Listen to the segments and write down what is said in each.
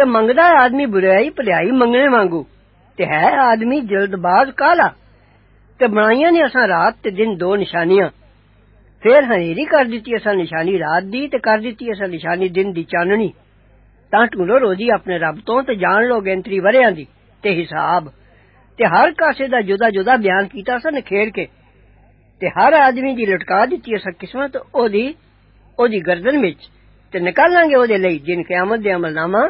ਤੇ ਮੰਗਦਾ ਹੈ ਆਦਮੀ ਬੁਰਾਈ ਭਲਾਈ ਮੰਗਣੇ ਵਾਂਗੂ ਤੇ ਹੈ ਆਦਮੀ ਜਲਦਬਾਜ਼ ਕਾਲਾ ਤੇ ਬਣਾਈਆਂ ਨੇ ਅਸਾਂ ਰਾਤ ਤੇ ਦਿਨ ਦੋ ਨਿਸ਼ਾਨੀਆਂ ਫੇਰ ਹਨੇਰੀ ਕਰ ਦਿੱਤੀ ਅਸਾਂ ਨਿਸ਼ਾਨੀ ਰਾਤ ਦੀ ਤੇ ਕਰ ਦਿੱਤੀ ਅਸਾਂ ਨਿਸ਼ਾਨੀ ਦਿਨ ਦੀ ਚਾਨਣੀ ਤਾਂ ਢੂੰਡੋ ਰੋਜ਼ੀ ਆਪਣੇ ਰੱਬ ਤੋਂ ਤੇ ਜਾਣ ਲੋ ਗਿਣਤਰੀ ਵਰਿਆਂ ਦੀ ਤੇ ਹਿਸਾਬ ਤੇ ਹਰ ਕਾਸੇ ਦਾ ਜੁਦਾ ਜੁਦਾ ਬਿਆਨ ਕੀਤਾ ਅਸਾਂ ਨਖੇੜ ਕੇ ਤੇ ਹਰ ਆਦਮੀ ਦੀ ਲਟਕਾ ਦਿੱਤੀ ਅਸਾਂ ਕਿਸਮਤ ਉਹਦੀ ਉਹਦੀ ਗਰਦਨ ਵਿੱਚ ਤੇ ਨਿਕਾਲਾਂਗੇ ਉਹਦੇ ਲਈ ਜਿਨ ਕਿਆਮਤ ਦੇ ਅਮਲਨਾਮਾ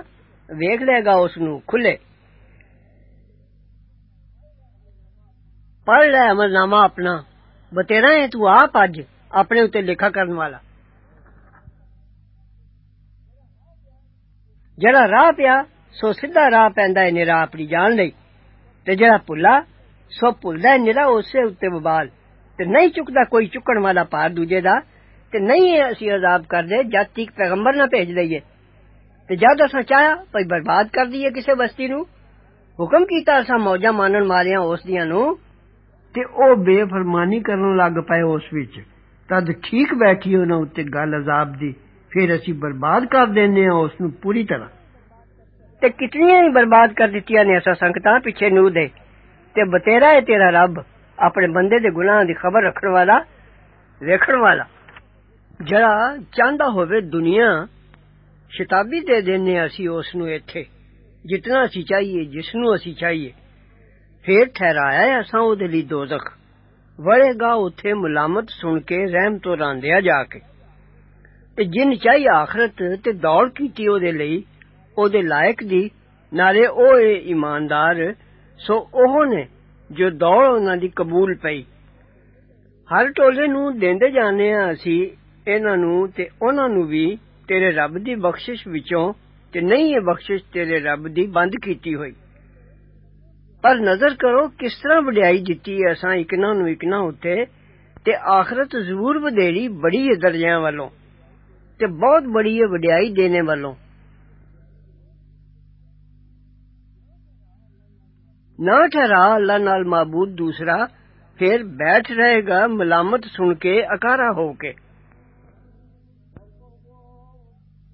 ਵੇਖ ਲਏਗਾ ਉਸ ਨੂੰ ਖੁੱਲੇ ਪੜ੍ਹ ਲੈ ਅਮਲਨਾਮਾ ਆਪਣਾ ਬਤੇਰਾ ਹੈ ਤੂੰ ਆਪ ਅੱਜ ਆਪਣੇ ਉੱਤੇ ਲਿਖਾ ਕਰਨ ਵਾਲਾ ਜਿਹੜਾ ਰਾਹ ਪਿਆ ਸੋ ਸਿੱਧਾ ਰਾਹ ਪੈਂਦਾ ਹੈ ਨਿਰਾ ਆਪਣੀ ਜਾਨ ਲਈ ਤੇ ਜਿਹੜਾ ਭੁੱਲਾ ਸੋ ਭੁੱਲਦਾ ਹੈ ਨਿਰਾ ਉਸੇ ਉੱਤੇ ਵਬਾਲ ਤੇ ਨਹੀਂ ਚੁੱਕਦਾ ਕੋਈ ਚੁੱਕਣ ਵਾਲਾ ਭਾਰ ਦੂਜੇ ਦਾ ਤੇ ਨਹੀਂ ਅਸੀਂ ਅਜ਼ਾਬ ਕਰਦੇ ਜਦ ਤੱਕ ਪੈਗੰਬਰ ਨਾ ਭੇਜ ਦਈਏ تے جد اساں چاہیا پئی برباد کر دیے کسے بستی نو حکم کیتا اسا موجا مانن ماریاں اس دیاں نو تے او بے فرمانی کرن لگ پئے اس وچ۔ تد ٹھیک بیٹھی انہاں اُتے گل عذاب دی پھر اسی برباد کر دینے ہاں اس نو پوری طرح۔ تے کتنی ہی برباد کر دتیا نے اسا سنگتاں پیچھے نو دے۔ تے بتیرا اے تیرا رب اپنے بندے دے گناہ دی خبر رکھن والا ویکھن والا۔ جڑا چاندا ہووے دنیا شتابی دے دینے اسی اس نو ایتھے جتنا اسی چاہیے جس نو اسی چاہیے پھر ٹھہرایا ہے اساں أو دے لی دوزخ وڑے گا اوتھے ملامت سن کے رحم تو راندیا جا کے تے جن چاہیے آخرت تے دوڑ کیتی أو دے لئی أو دے لائق دی نالے أو اے ایماندار سو اوہ نے جو دوڑ انہاں دی قبول پئی ہر ٹولے نو دیندے جانے ہاں اسی تیرے رب دی بخشش وچوں تے نہیں ہے بخشش تیرے رب دی بند کیتی ہوئی پر نظر کرو کس طرح وڈیائی دتی ہے اساں اکنا نو اکنا ہوتے تے آخرت ضرور بدیری بڑی ہے درجیاں والوں تے بہت بڑی ہے وڈیائی دینے والوں نہ ٹھہرا اللہ نال معبود دوسرا پھر بیٹھ رہے گا ملامت سن کے اکارا ہو کے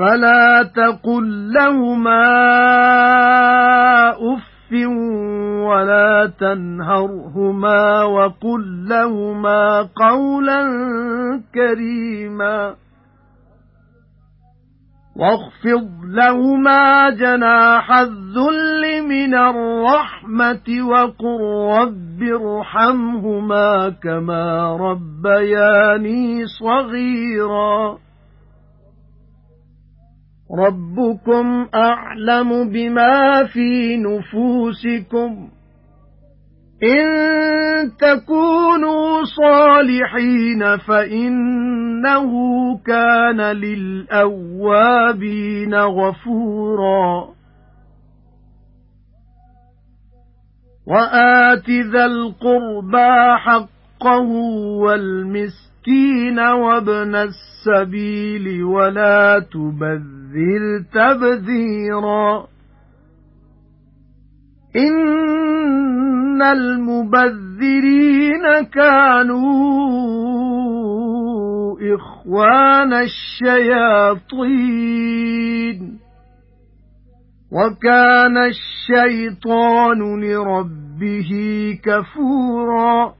فَلَا تَقُل لَّهُمَا أُفٍّ وَلَا تَنْهَرْهُمَا وَقُل لَّهُمَا قَوْلًا كَرِيمًا واخفض لهما جناح الذل من الرحمة وقل رب ارحمهما كما ربياني صغيرا ربكم أعلم بما في نفوسكم إِن تَكُونُوا صَالِحِينَ فَإِنَّهُ كَانَ لِلْأَوَّابِينَ غَفُورًا وَآتِ ذَا الْقُرْبَى حَقَّهُ وَالْمِسْكِينَ وَابْنَ السَّبِيلِ وَلَا تُبَذِّرْ تَبْذِيرًا إِنَّ الْمُبَذِّرِينَ كَانُوا إِخْوَانَ الشَّيَاطِينِ وَكَانَ الشَّيْطَانُ لِرَبِّهِ كَفُورًا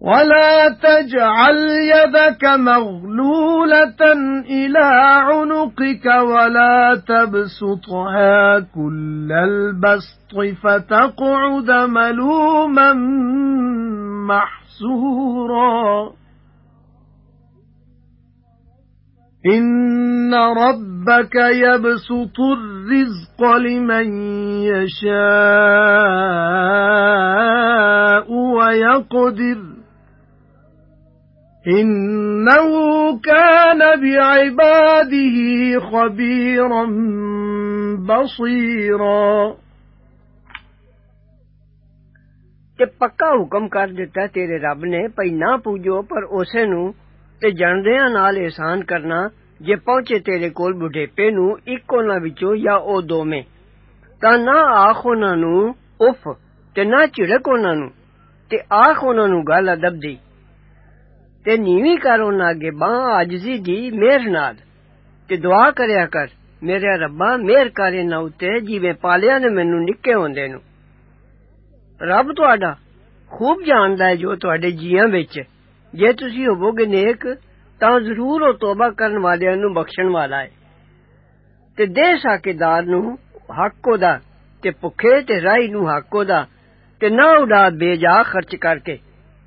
وَلَا تَجْعَلْ يَدَكَ مَغْلُولَةً إِلَى عُنُقِكَ وَلَا تَبْسُطْهَا كُلَّ الْبَسْطِ فَتَقْعُدَ مَلُومًا مَحْسُورًا إِنَّ رَبَّكَ يَبْسُطُ الرِّزْقَ لِمَن يَشَاءُ وَيَقْدِرُ. إِنَّهُ كَانَ بِعِبَادِهِ خَبِيرًا بَصِيرًا ਤੇ ਪੱਕਾ ਹੁਕਮ ਕਰ ਦਿੱਤਾ ਤੇਰੇ ਰੱਬ ਨੇ ਭਈ ਨਾ ਪੂਜੋ ਪਰ ਉਸੇ ਨੂੰ ਤੇ ਜਾਣਦਿਆਂ ਨਾਲ ihsan ਕਰਨਾ ਜੇ ਪਹੁੰਚੇ ਤੇਰੇ ਕੋਲ ਬੁਢੇਪੇ ਨੂੰ ਇੱਕ ਉਹਨਾਂ ਵਿੱਚੋਂ ਜਾਂ ਉਹ ਦੋਵੇਂ ਤਾਂ ਨਾ ਆਖ ਉਹਨਾਂ ਨੂੰ ਉਫ ਤੇ ਨਾ ਝਿੜਕ ਉਹਨਾਂ ਨੂੰ ਤੇ ਆਖ ਉਹਨਾਂ ਨੂੰ ਗੱਲ ਅਦਬ ਦੀ ਤੇ ਨੀਵੀਂ ਕਰ ਉਹਨਾਂ ਅੱਗੇ ਬਾਹ ਆਜਜ਼ੀ ਦੀ ਮਿਹਰ ਨਾਲ ਤੇ ਦੁਆ ਕਰਿਆ ਕਰ ਮੇਰੇ ਰੱਬਾ ਮਿਹਰ ਕਰ ਇਹਨਾਂ ਉੱਤੇ ਜਿਵੇਂ ਪਾਲਿਆ ਨੇ ਮੈਨੂੰ ਨਿੱਕੇ ਹੁੰਦੇ ਨੂੰ ਰੱਬ ਤੁਹਾਡਾ ਖੂਬ ਜਾਣਦਾ ਹੈ ਜੋ ਤੁਹਾਡੇ ਜੀਆਂ ਵਿੱਚ ਜੇ ਤੁਸੀਂ ਹੋਵੋਗੇ ਨੇਕ ਤਾਂ ਜ਼ਰੂਰ ਉਹ ਤੋਬਾ ਕਰਨ ਵਾਲਿਆਂ ਨੂੰ ਬਖਸ਼ਣ ਵਾਲਾ ਹੈ ਤੇ ਦੇ ਸਾਕੇਦਾਰ ਨੂੰ ਹੱਕ ਉਹਦਾ ਤੇ ਭੁੱਖੇ ਤੇ ਰਾਈ ਨੂੰ ਹੱਕ ਉਹਦਾ ਤੇ ਨਾ ਉਡਾ ਬੇਜਾ ਖਰਚ ਕਰਕੇ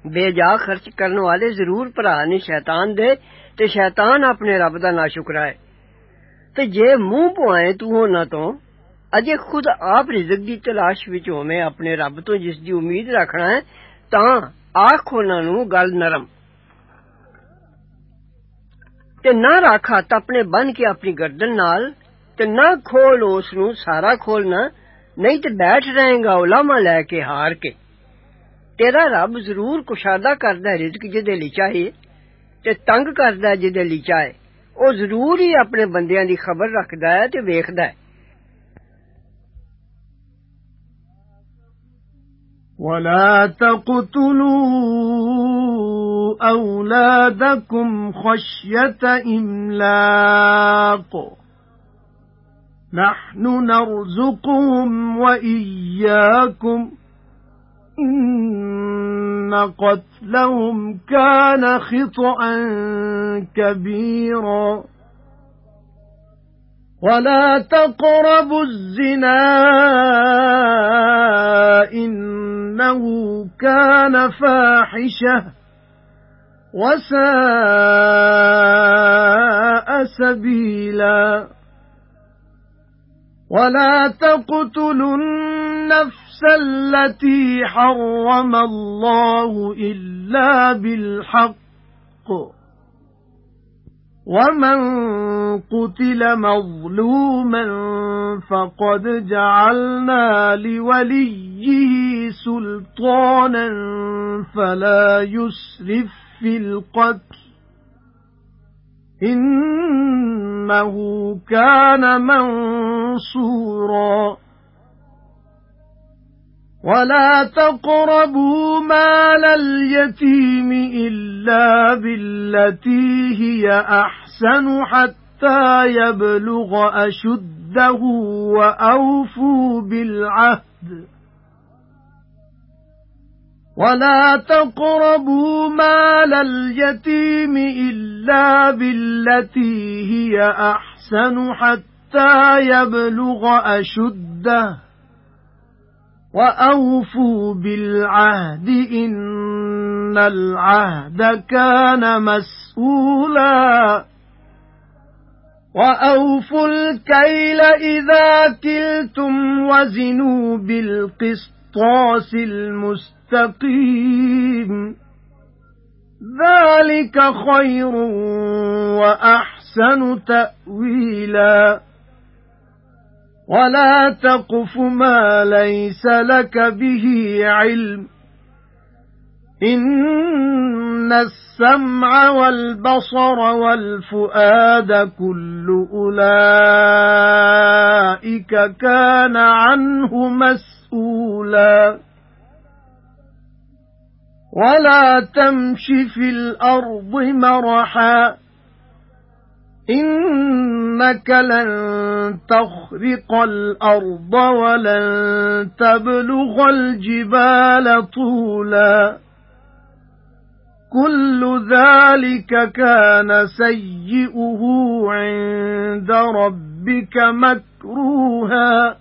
ਬੇਜਾ ਖਰਚ ਕਰਨ ਵਾਲੇ ਜ਼ਰੂਰ ਭਰਾ ਨੇ ਸ਼ੈਤਾਨ ਦੇ ਤੇ ਸ਼ੈਤਾਨ ਆਪਣੇ ਰੱਬ ਦਾ ਨਾਸ਼ੁਕਰਾ ਹੈ ਤੇ ਜੇ ਮੂੰਹ ਪੁਆਏ ਤੂੰ ਉਹਨਾਂ ਤੋਂ ਅਜੇ ਖੁਦ ਆਪ ਰਿਜ਼ਕ ਦੀ ਤਲਾਸ਼ ਵਿੱਚ ਹੋਵੇਂ ਆਪਣੇ ਰੱਬ ਤੋਂ ਜਿਸ ਦੀ ਉਮੀਦ ਰੱਖਣਾ ਹੈ ਤਾਂ ਆਖ ਉਹਨਾਂ ਨੂੰ ਗੱਲ ਨਰਮ ਤੇ ਨਾ ਰੱਖ ਹੱਥ ਆਪਣੇ ਬਨ ਕੇ ਆਪਣੀ ਗਰਦਨ ਨਾਲ ਤੇ ਨਾ ਖੋਲ ਉਸ ਨੂੰ ਸਾਰਾ ਖੋਲਣਾ ਨਹੀਂ ਤੇ ਬੈਠ ਰਹੇਗਾ ਉਲਾਮਾ ਲੈ ਕੇ ਹਾਰ ਕੇ ਤੇਰਾ ਰੱਬ ਜ਼ਰੂਰ ਕੁਸ਼ਾਦਾ ਕਰਦਾ ਰਿਜ਼ਕ ਜਿਹਦੇ ਲਈ ਚਾਹੇ ਤੇ ਤੰਗ ਕਰਦਾ ਜਿਹਦੇ ਲਈ ਚਾਹੇ ਉਹ ਜ਼ਰੂਰ ਹੀ ਆਪਣੇ ਬੰਦਿਆਂ ਦੀ ਖਬਰ ਰੱਖਦਾ ਹੈ ਤੇ ਵੇਖਦਾ ਹੈ وَلَا تَقْتُلُوا أَوْلَادَكُمْ خَشْيَةَ إِمْلَاقٍ نَحْنُ نَرْزُقُهُمْ وَإِيَّاكُمْ إِنَّ قَتْلَهُمْ كَانَ خِطْئًا كَبِيرًا. وَلَا تَقْرَبُوا الزِّنَا إِنَّهُ كَانَ فَاحِشَةً وَسَاءَ سَبِيلًا. وَلَا تَقْتُلُوا النَّفْسَ الَّتِي حَرَّمَ اللَّهُ إِلَّا بِالْحَقِّ. وَمَن قُتِلَ مَظْلُومًا فَقَدْ جَعَلْنَا لِوَلِيِّهِ سُلْطَانًا فَلَا يُسْرِف فِّي الْقَتْلِ. إِنَّهُ كَانَ مَنصُورًا. وَلَا تَقْرَبُوا مَالَ الْيَتِيمِ إِلَّا بِالَّتِي هِيَ أَحْسَنُ حَتَّى يَبْلُغَ أَشُدَّهُ وَأَوْفُوا بِالْعَهْدِ. وَلَا تَقْرَبُوا مَالَ الْيَتِيمِ إِلَّا بِالَّتِي هِيَ أَحْسَنُ حَتَّى يَبْلُغَ أَشُدَّهُ. وَأَوْفُوا بِالْعَهْدِ إِنَّ الْعَهْدَ كَانَ مَسْئُولًا وَأَوْفُوا الْكَيْلَ إِذَا كِلْتُمْ وَزِنُوا بِالْقِسْطَاسِ الْمُسْتَقِيمِ ذَلِكَ خَيْرٌ وَأَحْسَنُ تَأْوِيلًا وَلَا تَقْفُ مَا لَيْسَ لَكَ بِهِ عِلْمٌ إِنَّ السَّمْعَ وَالْبَصَرَ وَالْفُؤَادَ كُلُّ أُولَئِكَ كَانَ عَنْهُ مسؤولا وَلَا تَمْشِ فِي الْأَرْضِ مَرَحًا إِنَّكَ لَن تَخْرِقَ الْأَرْضَ وَلَن تَبْلُغَ الْجِبَالَ طُولًا. كُلُّ ذَلِكَ كَانَ سَيِّئُهُ عِندَ رَبِّكَ مَكْرُوهًا.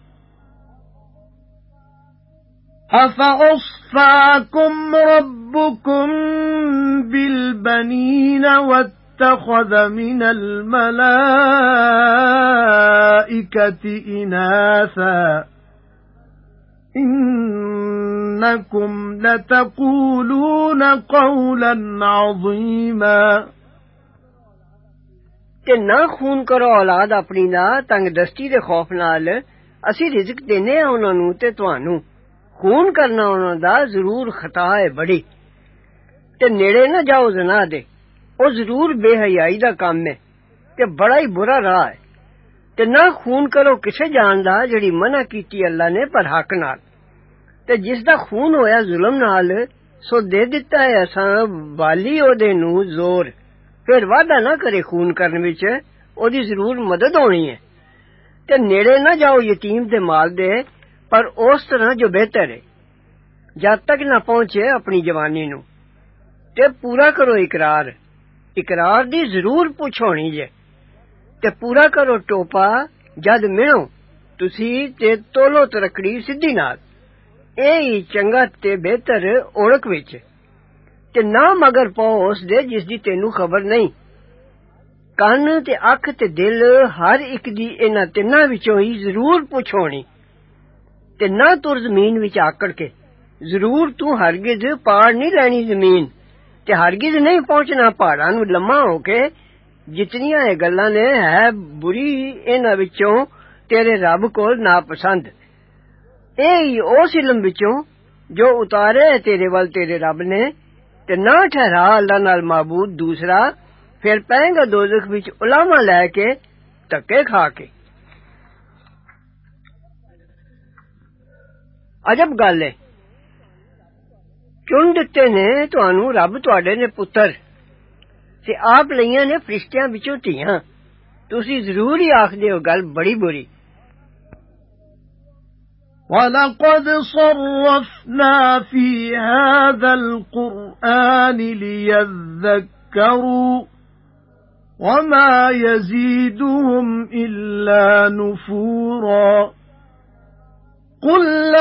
أفأصفاكم ربكم بالبنين واتخذ من الملائكة إناثا إنكم لتقولون قولا عظيما کہ نہ خون کرو أولاد اپنی دا تنگ دستی دے خوف نال اسی رزق دینے ہاں نوں تے تانوں ਖੂਨ ਕਰਨਾ ਉਹਨਾਂ ਦਾ ਜ਼ਰੂਰ ਖਤਾ ਹੈ ਬੜੀ ਤੇ ਨੇੜੇ ਨਾ ਜਾਓ ਜ਼ਨਾ ਦੇ ਉਹ ਜ਼ਰੂਰ ਬੇਹਯਾਈ ਦਾ ਕੰਮ ਹੈ ਤੇ ਬੜਾ ਹੀ ਬੁਰਾ ਰਾਹ ਹੈ ਤੇ ਨਾ ਖੂਨ ਕਰੋ ਕਿਸੇ ਜਾਨ ਦਾ ਜਿਹੜੀ ਮਨਾ ਕੀਤੀ ਅੱਲਾ ਨੇ ਪਰ ਹੱਕ ਨਾਲ ਤੇ ਜਿਸ ਦਾ ਖੂਨ ਹੋਇਆ ਜ਼ੁਲਮ ਨਾਲ ਸੋ ਦੇ ਦਿੱਤਾ ਹੈ ਅਸਾਂ ਵਾਲੀ ਉਹਦੇ ਨੂੰ ਜ਼ੋਰ ਫਿਰ ਵਾਦਾ ਨਾ ਕਰੇ ਖੂਨ ਕਰਨ ਵਿੱਚ ਉਹਦੀ ਜ਼ਰੂਰ ਮਦਦ ਹੋਣੀ ਹੈ ਤੇ ਨੇੜੇ ਨਾ ਜਾਓ ਯਤੀਮ ਦੇ ਮਾਲ ਦੇ ਪਰ ਉਸ ਤਰ੍ਹਾਂ ਜੋ ਬਿਹਤਰ ਹੈ ਜਦ ਤੱਕ ਨਾ ਪਹੁੰਚੇ ਆਪਣੀ ਜਵਾਨੀ ਨੂੰ ਤੇ ਪੂਰਾ ਕਰੋ ਇਕਰਾਰ ਇਕਰਾਰ ਦੀ ਜ਼ਰੂਰ ਪੁੱਛ ਹੋਣੀ ਜੇ ਤੇ ਪੂਰਾ ਕਰੋ ਟੋਪਾ ਜਦ ਮਿਣੋ ਤੁਸੀਂ ਤੇ ਤੋਲੋ ਤਰਕੜੀ ਸਿੱਧੀ ਨਾਲ ਇਹ ਹੀ ਚੰਗਾ ਤੇ ਬਿਹਤਰ ਔੜਕ ਵਿੱਚ ਤੇ ਨਾ ਮਗਰ ਪਾਓ ਉਸ ਦੇ ਜਿਸ ਦੀ ਤੈਨੂੰ ਖਬਰ ਨਹੀਂ ਕੰਨ ਤੇ ਅੱਖ ਤੇ ਦਿਲ ਹਰ ਇੱਕ ਦੀ ਇਹਨਾਂ ਤਿੰਨਾਂ ਵਿੱਚੋਂ ਹੀ ਜ਼ਰੂਰ ਪੁੱਛੋਣੀ تے نہ تر زمین وچ آکڑ کے۔ ضرور تو ہرگز پاڑ نہیں لینی زمین۔ تے ہرگز نہیں پہنچنا، پہاڑاں نو لمما ہو کے جتنی اے گلاں نے، ہے بری انہاں وچوں تیرے رب کول ناپسند۔ اے اس علم وچوں جو اتارے تیرے ول تیرے رب نے۔ تے نہ ٹھہرا اللہ نال معبود دوسرا، پھر پے گا دوزخ وچ علماء لے کے تکے کھا کے۔ ਅਜਬ ਗੱਲ ਹੈ ਚੁਣ ਦਿੱਤੇ ਨੇ ਤੁਹਾਨੂੰ ਰੱਬ ਤੁਹਾਡੇ ਨੇ ਪੁੱਤਰ ਤੇ ਆਪ ਲਈਆਂ ਨੇ ਫਰਿਸ਼ਤਿਆਂ ਵਿੱਚੋਂ ਧੀਆਂ ਤੁਸੀਂ ਜ਼ਰੂਰ ਹੀ ਆਖਦੇ ਹੋ ਗੱਲ ਬੜੀ ਬੁਰੀ وَلَقَدْ صَرَّفْنَا فِي هَذَا الْقُرْآنِ لِيَذَّكَّرُوا وَمَا يَزِيدُهُمْ إِلَّا نُفُورًا قُل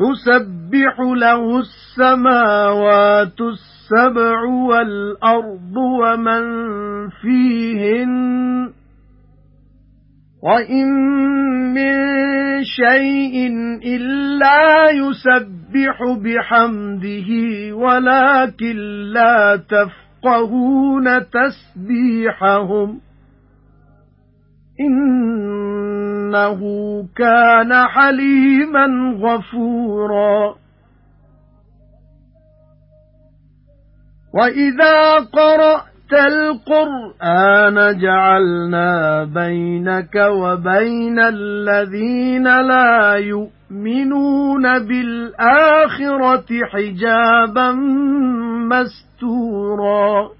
تُسَبِّحُ لَهُ السَّمَاوَاتُ السَّبْعُ وَالْأَرْضُ وَمَن فِيهِنَّ وَإِن مِّن شَيْءٍ إِلَّا يُسَبِّحُ بِحَمْدِهِ وَلَكِن لَّا تَفْقَهُونَ تَسْبِيحَهُمْ إِنَّهُ كَانَ حَلِيمًا غَفُورًا. وَإِذَا قَرَأْتَ الْقُرْآنَ جَعَلْنَا بَيْنَكَ وَبَيْنَ الَّذِينَ لَا يُؤْمِنُونَ بِالْآخِرَةِ حِجَابًا مَّسْتُورًا.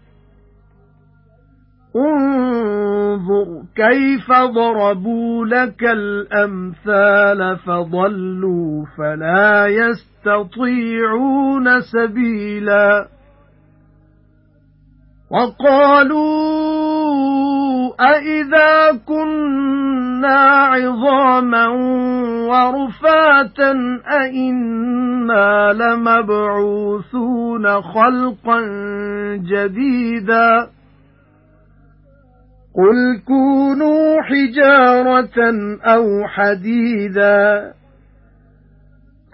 انظُرْ كَيْفَ ضَرَبُوا لَكَ الْأَمْثَالَ فَضَلُّوا فَلَا يَسْتَطِيعُونَ سَبِيلًا وَقَالُوا أَإِذَا كُنَّا عِظَامًا وَرُفَاتًا أَإِنَّا لَمَبْعُوثُونَ خَلْقًا جَدِيدًا قُلْ كُونُوا حِجَارَةً أَوْ حَدِيدًا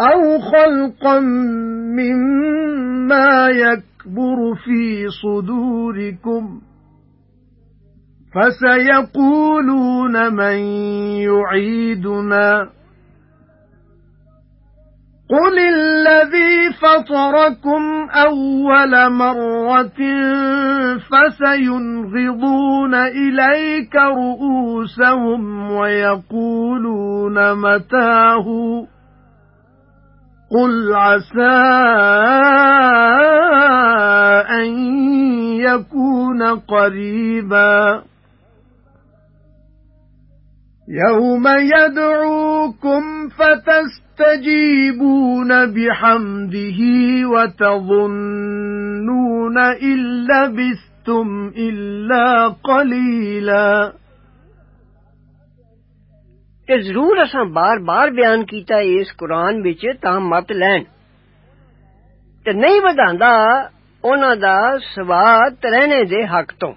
أَوْ خَلْقًا مِّمَّا يَكْبُرُ فِي صُدُورِكُمْ فَسَيَقُولُونَ مَن يُعِيدُنَا قُلِ الَّذِي فَطَرَكُمْ أَوَّلَ مَرَّةٍ فَسَيُنْغِضُونَ إِلَيْكَ رُؤُوسَهُمْ وَيَقُولُونَ مَتَىٰ هُوَ قُلْ عَسَىٰ أَن يَكُونَ قَرِيبًا يَوْمَ يَدْعُوكُمْ فَتَسْتَجِيبُونَ بِحَمْدِهِ وَتَظُنُّونَ إِن لَّبِثْتُمْ إِلَّا قَلِيلًا ਤੇ ਜ਼ਰੂਰ ਅਸਾਂ ਬਾਰ-ਬਾਰ ਬਿਆਨ ਕੀਤਾ ਇਸ ਕੁਰਾਨ ਵਿੱਚ ਤਾਂ ਮਤ ਲੈਣ ਤੇ ਨਹੀਂ ਵਧਾਂਦਾ ਉਹਨਾਂ ਦਾ ਸਵਾਦ ਤਰਹਿਣੇ ਦੇ ਹੱਕ ਤੋਂ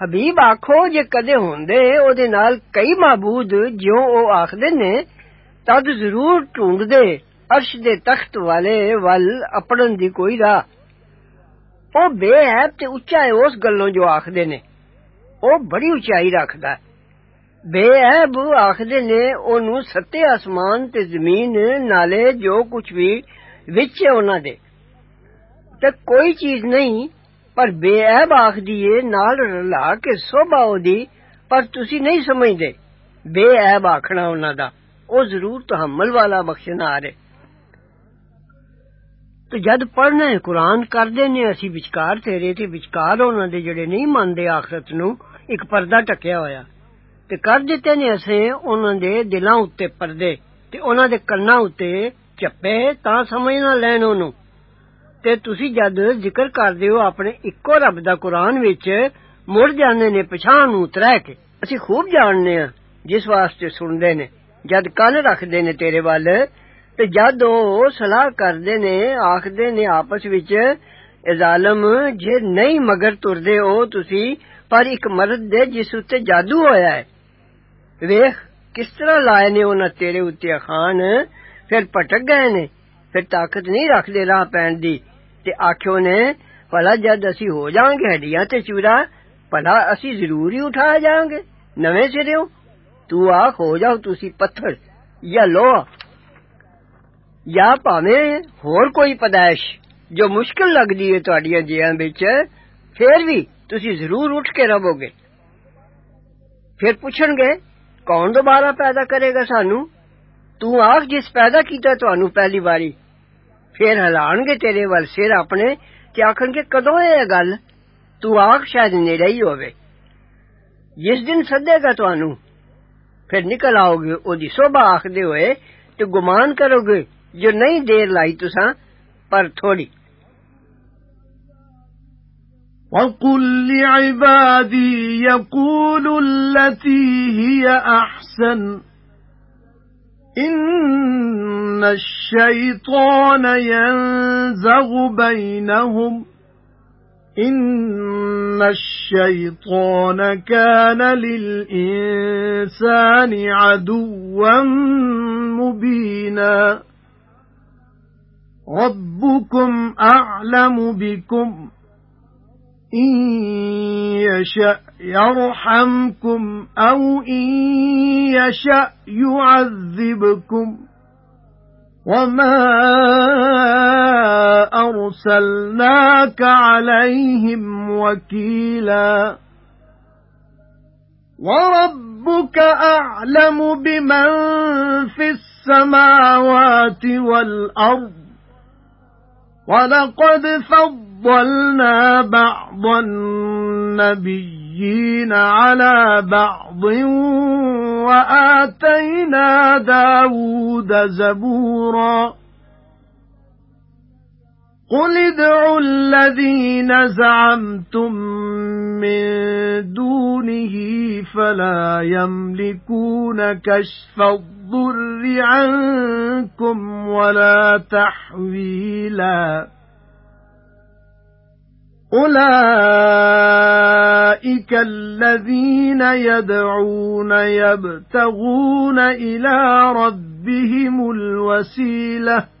ਹਬੀਬ ਆਖੋ ਜੇ ਕਦੇ ਹੁੰਦੇ ਉਹਦੇ ਨਾਲ ਕਈ ਮਾਬੂਦ ਜਿਉਂ ਉਹ ਆਖਦੇ ਨੇ ਤਦ ਜ਼ਰੂਰ ਢੂੰਡਦੇ ਅਰਸ਼ ਦੇ ਤਖਤ ਵਾਲੇ ਵੱਲ ਅਪੜਨ ਦੀ ਕੋਈ ਰਾਹ ਉਹ ਬੇਅਬ ਤੇ ਉੱਚਾ ਹੈ ਉਸ ਗੱਲੋਂ ਜੋ ਆਖਦੇ ਨੇ ਉਹ ਬੜੀ ਉਚਾਈ ਰੱਖਦਾ ਬੇਅਬ ਆਖਦੇ ਨੇ ਉਹਨੂੰ ਸੱਤੇ ਅਸਮਾਨ ਤੇ ਜ਼ਮੀਨ ਨਾਲੇ ਜੋ ਕੁਝ ਵੀ ਵਿੱਚ ਹੈ ਉਹਨਾਂ ਦੇ ਤੇ ਕੋਈ ਚੀਜ਼ ਨਹੀਂ پر بے عیب آخدیے نال رلا کے سوبھا اودی پر تسی نہیں سمجھدے۔ بے عیب آکھنا انہاں دا، او ضرور تحمل والا بخشنا آ رہے تو جد پڑھنا ہے، قرآن کر دینے، اسی وچکار تیرے تے وچکار انہاں دے جڑے نہیں ماندے آخرت نو، ایک پردہ ٹکیا ہویا۔ تے کر دیتے نے اسیں انہاں دے دلاں اُتے پردے، تے انہاں دے کناں اُتے چپے، تا سمجھ نہ لین اونوں ਤੇ ਤੁਸੀਂ ਜਦ ਜ਼ਿਕਰ ਕਰਦੇ ਹੋ ਆਪਣੇ ਇੱਕੋ ਰੱਬ ਦਾ ਕੁਰਾਨ ਵਿੱਚ ਮੁੜ ਜਾਂਦੇ ਨੇ ਪਛਾਣ ਨੂੰ ਉਤਰੈ ਕੇ ਅਸੀਂ ਖੂਬ ਜਾਣਦੇ ਆ ਜਿਸ ਵਾਸਤੇ ਸੁਣਦੇ ਨੇ ਜਦ ਕੰਨ ਰੱਖਦੇ ਨੇ ਤੇਰੇ ਵੱਲ ਤੇ ਜਦ ਉਹ ਸਲਾਹ ਕਰਦੇ ਨੇ ਆਖਦੇ ਨੇ ਆਪਸ ਵਿੱਚ ਇਹ ਜ਼ਾਲਮ ਜੇ ਨਹੀਂ ਮਗਰ ਤੁਰਦੇ ਹੋ ਤੁਸੀਂ ਪਰ ਇੱਕ ਮਰਦ ਦੇ ਜਿਸ ਉੱਤੇ ਜਾਦੂ ਹੋਇਆ ਹੈ ਵੇਖ ਕਿਸ ਤਰ੍ਹਾਂ ਲਾਏ ਨੇ ਉਹਨਾਂ ਤੇਰੇ ਉੱਤੇ ਖਾਨ ਫਿਰ ਭਟਕ ਗਏ ਨੇ ਫਿਰ ਤਾਕਤ ਨਹੀਂ ਰੱਖਦੇ ਰਾਹ ਪੈਣ ਦੀ تے آکھیو نے بھلا جد اسی ہو جاں گے ہڈیاں تے چورا بھلا اسی ضرور ہی اٹھا جاں گے نویں سریوں تو آکھ ہو جاؤ تسی پتھر یا لوہا یا پاویں ہور کوئی پدائش جو مشکل لگدی ہے تہاڈیاں جیاں وچ پھر بھی تسی ضرور اٹھ کے رہو گے پھر پوچھن گے کون دوبارہ پیدا کرے گا سانو تو آکھ جس ਫੇਰ ਹਲਾਣਗੇ ਤੇਰੇ ਵੱਲ ਸਿਰ ਆਪਣੇ ਤੇ ਆਖਣਗੇ ਕਦੋਂ ਇਹ ਗੱਲ ਤੂੰ ਆਖ ਸ਼ਾਇਦ ਨੇੜੇ ਹੀ ਹੋਵੇ ਜਿਸ ਦਿਨ ਸੱਦੇਗਾ ਤੁਹਾਨੂੰ ਫਿਰ ਨਿਕਲ ਆਓਗੇ ਉਹਦੀ ਸੋਭਾ ਆਖਦੇ ਹੋਏ ਤੇ ਗੁਮਾਨ ਕਰੋਗੇ ਜੋ ਨਹੀਂ ਦੇਰ ਲਾਈ ਤੁਸਾਂ ਪਰ ਥੋੜੀ وَقُل لِّعِبَادِي يَقُولُوا الَّتِي هِيَ أَحْسَنُ إِنَّ الشَّيْطَانَ يَنزَغُ بَيْنَهُمْ إِنَّ الشَّيْطَانَ كَانَ لِلْإِنسَانِ عَدُوًّا مُبِينًا رَبُّكُمْ أَعْلَمُ بِكُمْ إِن يَشَأْ يَرْحَمْكُمْ أَوْ إِن يَشَأْ يُعَذِّبْكُمْ وَمَا أَرْسَلْنَاكَ عَلَيْهِمْ وَكِيلًا وَرَبُّكَ أَعْلَمُ بِمَن فِي السَّمَاوَاتِ وَالْأَرْضِ وَلَقَدْ فَضَّلْنَا بَعْضَ النَّبِيِّينَ عَلَى بَعْضٍ وَآتَيْنَا دَاوُودَ زَبُورًا قُلِ ادْعُوا الَّذِينَ زَعَمْتُم مِّن دُونِهِ فَلَا يَمْلِكُونَ كَشْفَ الضُّرِّ عَنكُمْ وَلَا تَحْوِيلًا أُولَئِكَ الَّذِينَ يَدْعُونَ يَبْتَغُونَ إِلَى رَبِّهِمُ الْوَسِيلَةَ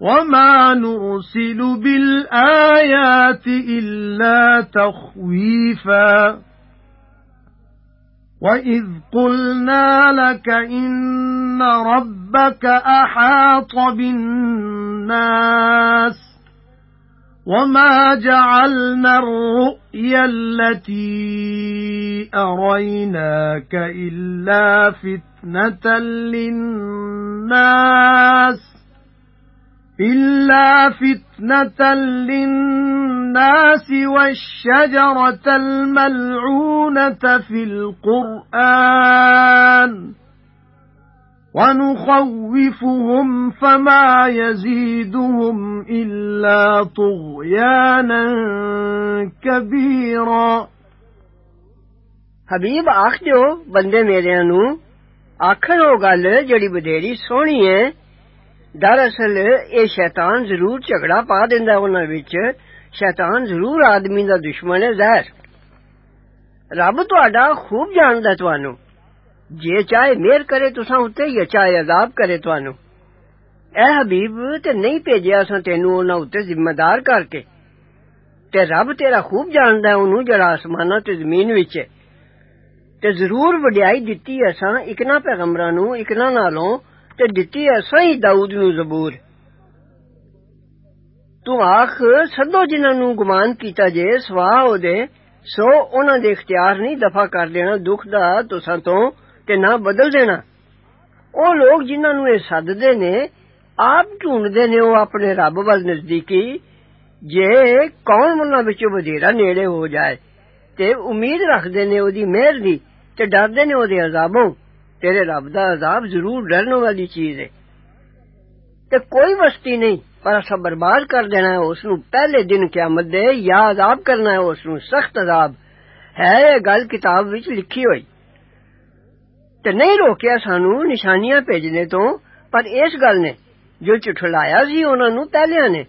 وَمَا نُرْسِلُ بِالْآيَاتِ إِلَّا تَخْوِيفًا وَإِذْ قُلْنَا لَكَ إِنَّ رَبَّكَ أَحَاطَ بِالنَّاسِ وَمَا جَعَلْنَا الرُّؤْيَا الَّتِي أَرَيْنَاكَ إِلَّا فِتْنَةً لِلنَّاسِ إِلَّا فِتْنَةً لِلنَّاسِ وَالشَّجَرَةَ الْمَلْعُونَةَ فِي الْقُرْآنِ وَنُخَوِّفُهُمْ فَمَا يَزِيدُهُمْ إِلَّا طُغْيَانًا كَبِيرًا. حبیب آکھ جو بندے میرے نو آکھن أو گل جڑی بدھیری سونی ہے دراصل یہ شیطان ضرور جھگڑا پا دیندا انہاں وچ شیطان ضرور آدمی دا دشمن ہے ظاہر رب تہاڈا خوب جاندا ہے تانوں جے چاہے مہر کرے تساں اُتے یا چاہے عذاب کرے تانوں اے حبیب تے نہیں بھیجیا اساں تینوں انہاں اُتے ذمہ دار کر کے تے رب تیرا خوب جاندا ہے اونوں جڑا آسماناں تے زمین وچ ہے تے ضرور وڈیائی دتی اساں تے دتی ہے سہی داؤد نو زبور۔ تو آخ سدو جنہاں نو گمان کیتا جے سواہ أو دے سو انہاں دے اختیار نہیں دفع کر دینا دکھ دا تساں تو تے نہ بدل دینا۔ أو لوگ جنہاں نو اے سددے نے آپ ڈھونڈدے نے أو اپنے رب ول نزدیکی جے کون انہاں وچوں بدھیرا نیڑے ہو جائے۔ تے امید رکھدے نے اودی مہر دی تے ڈردے نے اودے عذابوں۔ تیرے رب دا عذاب ضرور ڈرنے والی چیز ہے۔ تے کوئی وسطی نہیں، پر اسا برباد کر دینا ہے، اس نو پہلے دن قیامت دے یا عذاب کرنا ہے، اس نو سخت عذاب۔ ہے یہ گل کتاب وچ لکھی ہوئی۔ تے نہیں روکیا سانو نشانیاں بھیجنے تو پر اس گل نے جو جھٹلایا سی انہاں نو پہلے نے،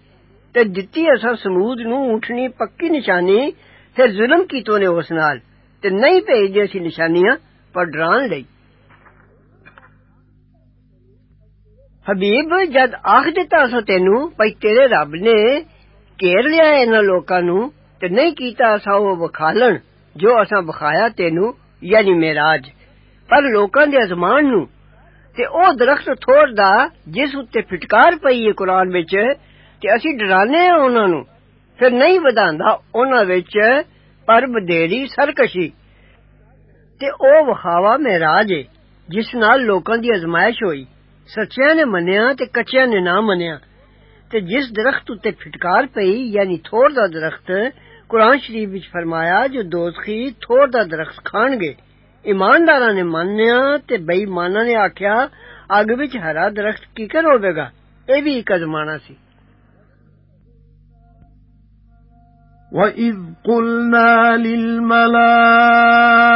تے دتی اسا سمود نو اوٹھنی پکی نشانی، پھر ظلم کیتو نے اس نال۔ تے نہیں بھیجے سی نشانیاں، پر ڈران لئی۔ ਹਬੀਬ ਜਦ ਆਖ ਦਿੱਤਾ ਸੋ ਤੈਨੂੰ ਭਈ ਤੇਰੇ ਰੱਬ ਨੇ ਘੇਰ ਲਿਆ ਇਹਨਾਂ ਲੋਕਾਂ ਨੂੰ ਤੇ ਨਹੀਂ ਕੀਤਾ ਅਸਾਂ ਉਹ ਵਿਖਾਲਣ ਜੋ ਅਸਾਂ ਵਿਖਾਇਆ ਤੈਨੂੰ ਯਾਨੀ ਮਿਰਾਜ ਪਰ ਲੋਕਾਂ ਦੇ ਅਜ਼ਮਾਨ ਨੂੰ ਤੇ ਉਹ ਦਰਖਤ ਥੋੜ ਦਾ ਜਿਸ ਉੱਤੇ ਫਟਕਾਰ ਪਈ ਹੈ ਕੁਰਾਨ ਵਿੱਚ ਤੇ ਅਸੀਂ ਡਰਾਨੇ ਆ ਉਹਨਾਂ ਨੂੰ ਫਿਰ ਨਹੀਂ ਵਧਾਂਦਾ ਉਹਨਾਂ ਵਿੱਚ ਪਰ ਬਦੇਰੀ ਸਰਕਸ਼ੀ ਤੇ ਉਹ ਵਖਾਵਾ ਮਿਹਰਾਜ ਹੈ ਜਿਸ ਨਾਲ ਲੋਕਾਂ ਦੀ ਅਜ਼ਮਾਇਸ਼ ਹੋਈ سچیا نے منیا تے کچیا نے نہ منیا۔ تے جس درخت تے پھٹکار پئی یعنی تھوڑ دا درخت، قرآن شریف وچ فرمایا جو دوزخی تھوہر دا درخت کھان گے۔ ایمانداراں نے منیا تے بے ایماناں نے آکھیا، اگ وچ ہرا درخت کیکن ہوے گا؟ اے بھی اک زمانہ سی۔ وَإِذْ قُلْنَا لِلْمَلَائِكَةِ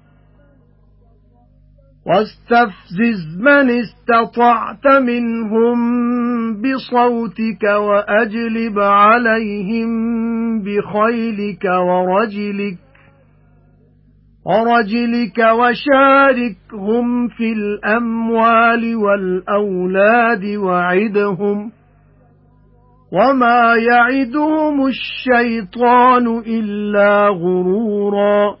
وَاسْتَفْزِزْ مَنِ اسْتَطَعْتَ مِنْهُمْ بِصَوْتِكَ وَأَجْلِبْ عَلَيْهِمْ بِخَيْلِكَ وَرَجِلِكَ وَرَجِلِكَ وَشَارِكْهُمْ فِي الْأَمْوَالِ وَالْأَوْلَادِ وَعِدْهُمْ وَمَا يَعِدُهُمُ الشَّيْطَانُ إِلَّا غُرُورًا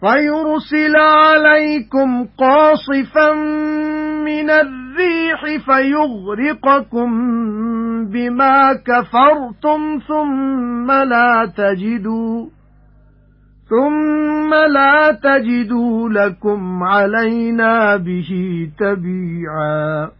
فَيُرْسِلَ عَلَيْكُمْ قَاصِفًا مِنَ الرِّيحِ فَيُغْرِقَكُم بِمَا كَفَرْتُمْ ثُمَّ لَا تَجِدُوا ثُمَّ لَا تَجِدُوا لَكُمْ عَلَيْنَا بِهِ تَبِيعًا